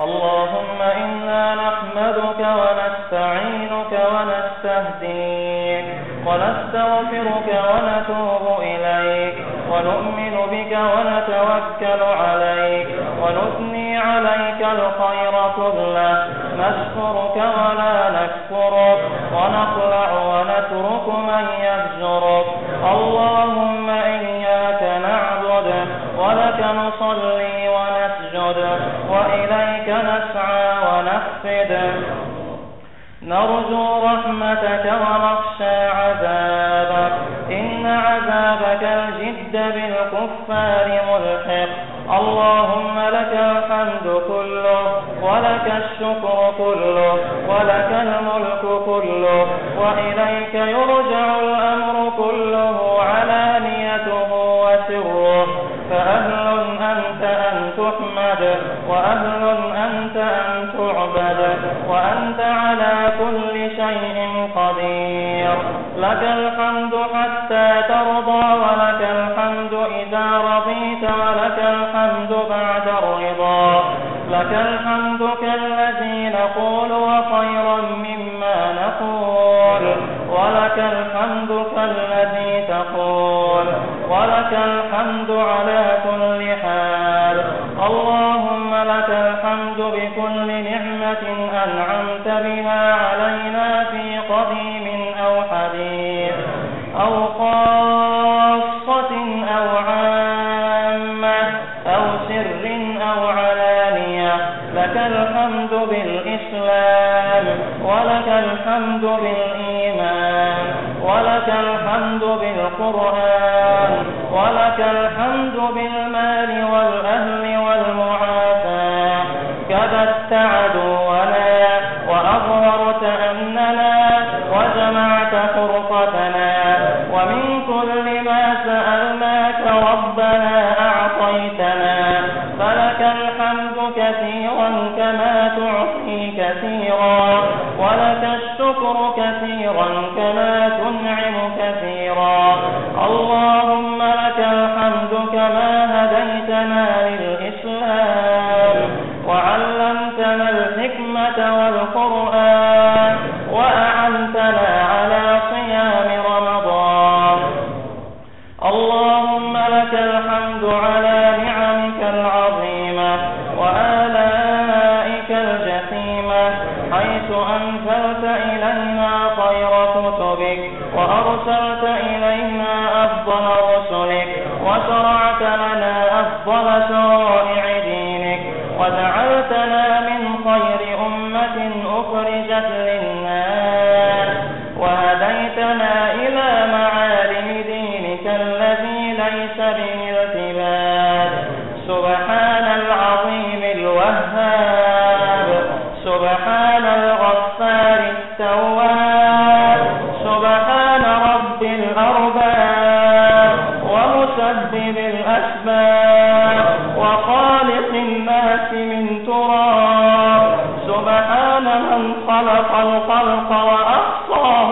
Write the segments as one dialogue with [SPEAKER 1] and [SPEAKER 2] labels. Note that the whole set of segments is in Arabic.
[SPEAKER 1] اللهم إنا نحمدك ونستعينك ونستهديك ونستغفرك ونتوب إليك ونؤمن بك ونتوكل عليك ونثني عليك الخير كله نشكرك ولا نكفرك ونخلع ونترك من يهجرك اللهم إياك نعبد ولك نصلي وإليك نسعى ونخفد نرجو رحمتك ونخشى عذابك. إن عذابك الجد بالكفار ملحق. اللهم لك الحمد كله ولك الشكر كله ولك الملك كله وإليك يرجع الأمر وأهل أنت أن تعبد وأنت على كل شيء قدير. لك الحمد حتى ترضى ولك الحمد إذا رضيت ولك الحمد بعد الرضا. لك الحمد كالذي نقول وخيرا مما نقول. ولك الحمد كالذي تقول. ولك الحمد على لك الحمد بالإسلام ولك الحمد بالإيمان ولك الحمد بالقرآن ولك الحمد بالمال والأهل والمعافاة كبت عدونا الناس من تراب سبحان من خلق الخلق وأحصاهم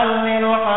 [SPEAKER 1] يعمر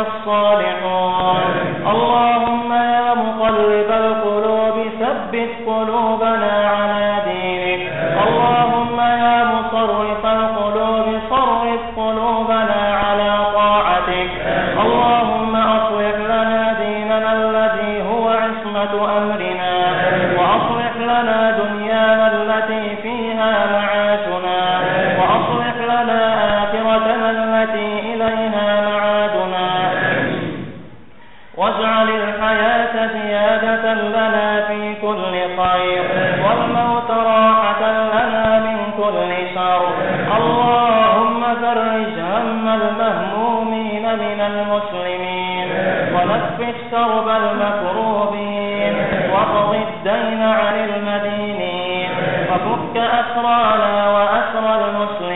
[SPEAKER 1] الصالحون. الله المسلمين. ونفس كرب المكروبين. واقض الدين عن المدينين. وفك أسرانا وأسرى المسلمين.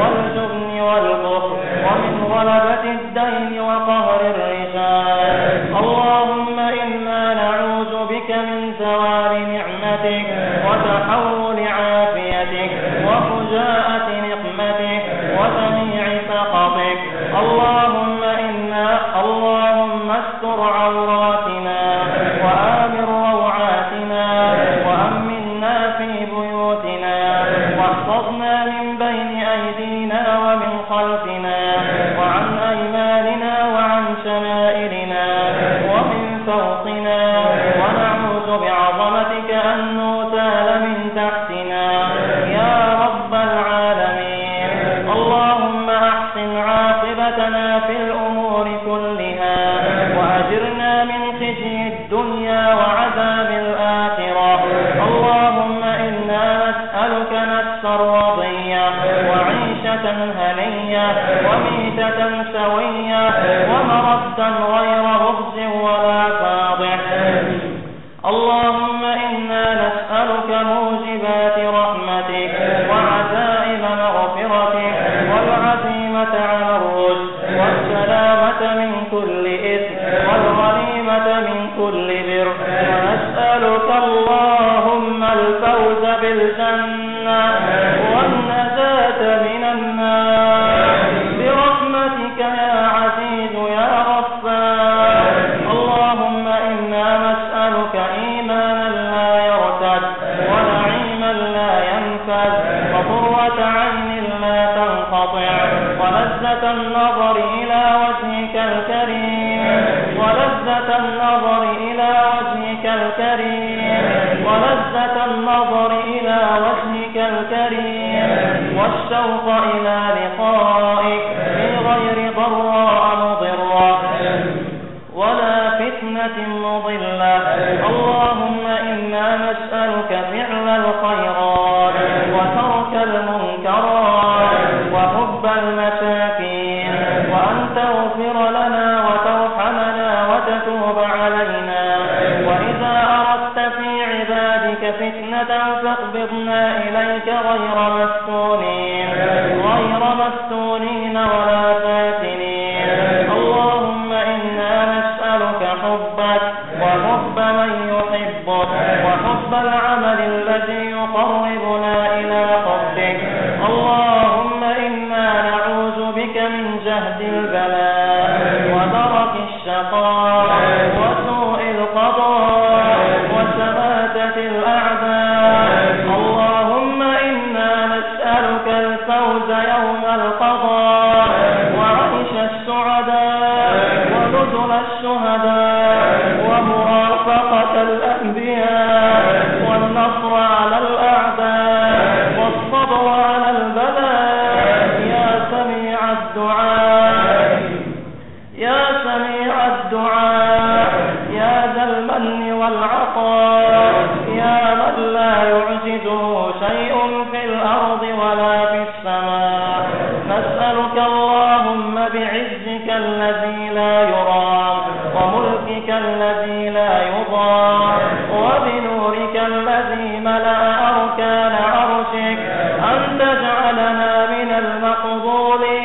[SPEAKER 1] والجبن والكفر ومن غلبة الدين وقهر النظر إلى وجهك الكريم. ولذة النظر إلى وجهك الكريم. ولذة النظر إلى وجهك الكريم. والشوق إلى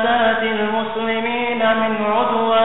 [SPEAKER 1] مقدسات المسلمين من عدوان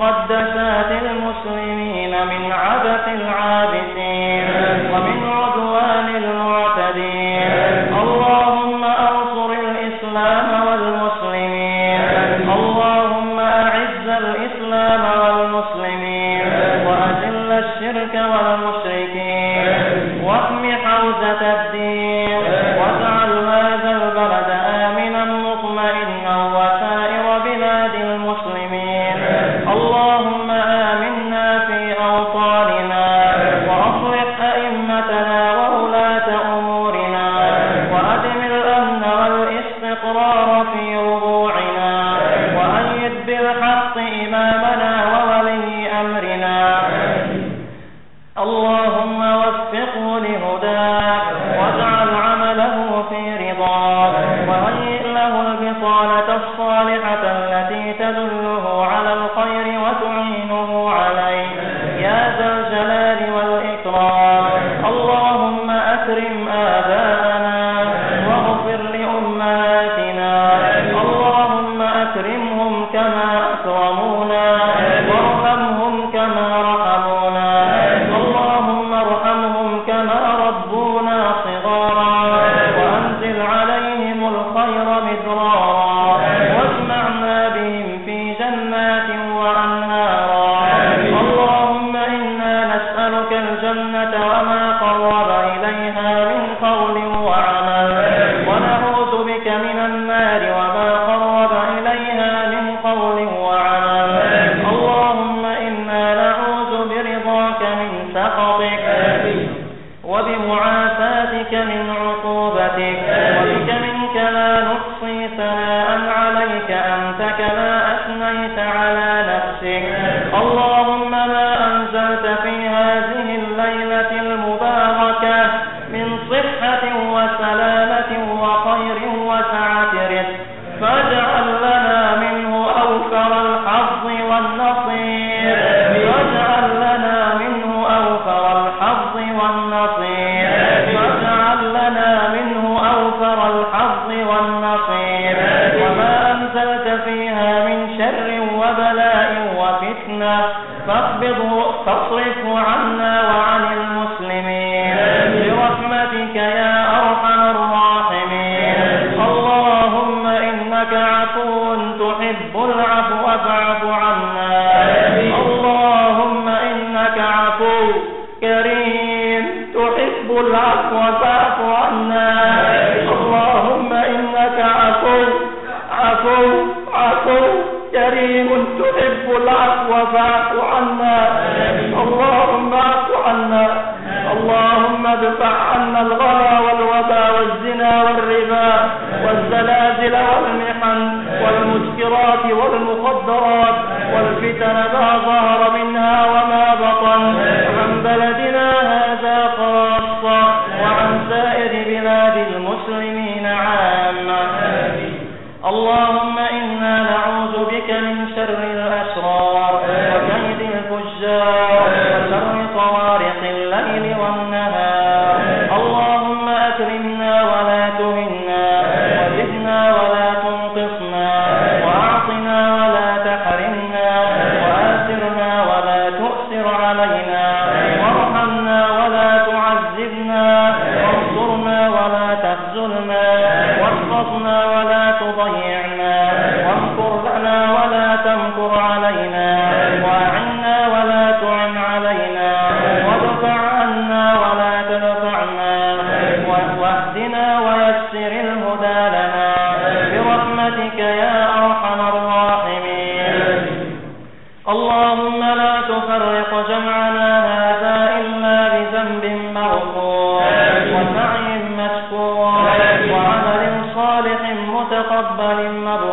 [SPEAKER 1] أنقذ Canada ربا للمرء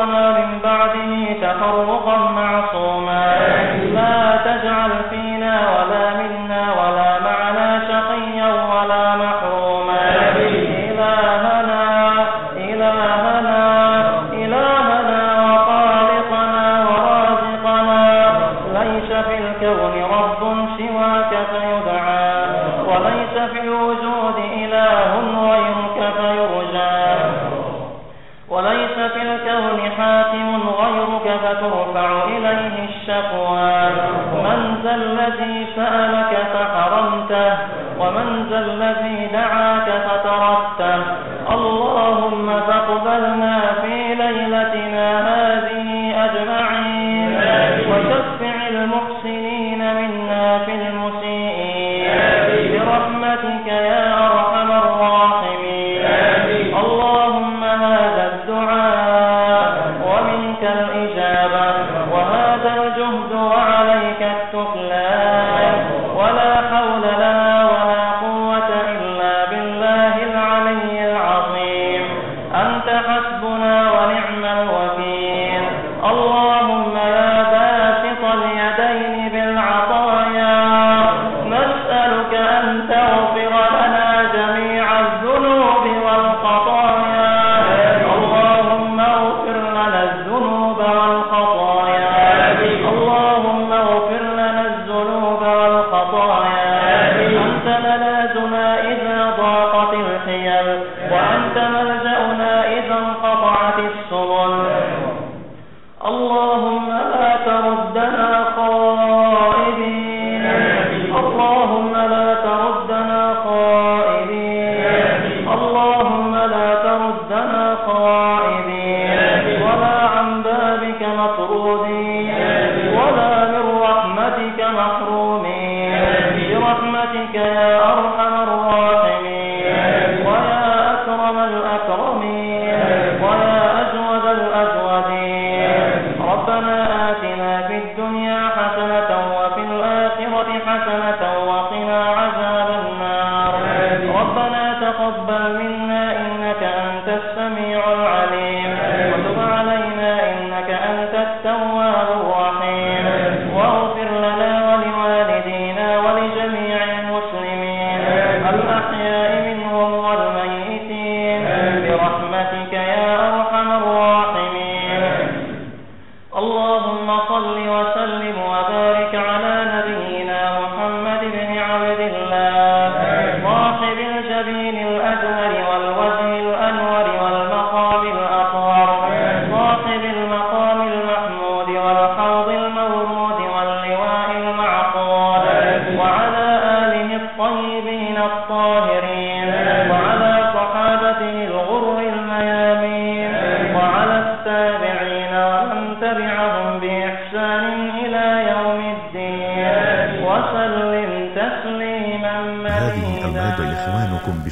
[SPEAKER 1] وتفرقنا من بعده تفرقا. برحمتك يا Allah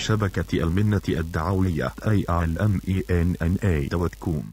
[SPEAKER 1] بشبكة المنة الدعوية كوم